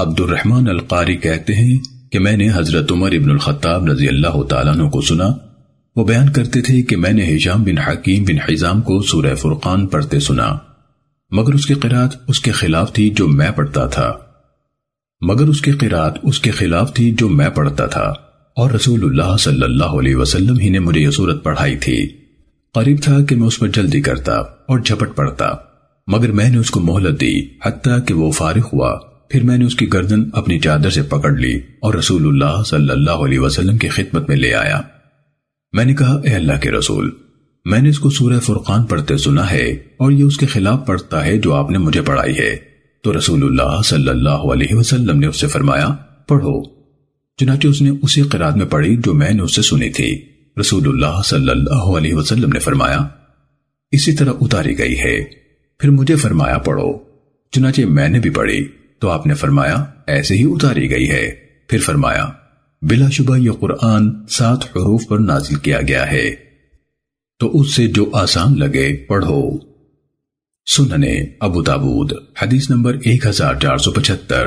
عبد الرحمن القاری کہتے ہیں کہ میں نے حضرت عمر ابن الخطاب رضی اللہ تعالیٰ عنہ کو سنا۔ وہ بیان کرتے تھے کہ میں نے حجام بن حکیم بن حزام کو سورہ فرقان پڑھتے سنا۔ مگر اس کی قرآت اس کے خلاف تھی جو میں پڑھتا تھا۔ مگر اس کی قرآت اس کے خلاف تھی جو میں پڑھتا تھا۔ اور رسول اللہ صلی اللہ علیہ وسلم ہی نے مجھے یہ صورت پڑھائی تھی۔ قریب تھا کہ میں اس پر جلدی کرتا اور جھپٹ پڑتا، مگر میں نے اس کو مہلت دی حتیٰ کہ وہ فارغ ہوا۔ پھر میں نے اس کی گردن اپنی چادر سے پکڑ لی اور رسول اللہ صلی اللہ علیہ وسلم کی خدمت میں لے آیا۔ میں نے کہا، اے اللہ کے رسول، میں نے اس کو سورہ فرقان پڑھتے سنا ہے اور یہ اس کے خلاف پڑھتا ہے جو آپ نے مجھے پڑھائی ہے۔ تو رسول اللہ صلی اللہ علیہ وسلم نے اس سے فرمایا، پڑھو۔ چنانچہ اس نے اسی قرآن میں پڑھی جو میں نے اس سے سنی تھی۔ رسول اللہ صلی اللہ علیہ وسلم نے فرمایا، اسی طرح اتاری گئی ہے۔ پھر مجھے فرمایا، پڑھو۔ چنانچہ میں نے بھی پڑھی۔ تو آپ نے فرمایا، ایسے ہی اتاری گئی ہے۔ پھر فرمایا، بلا شبہ یہ قرآن سات حروف پر نازل کیا گیا ہے۔ تو اس سے جو آسان لگے، پڑھو۔ سننے، ابو تابود حدیث نمبر ایک ہزار چار سو پچہتر۔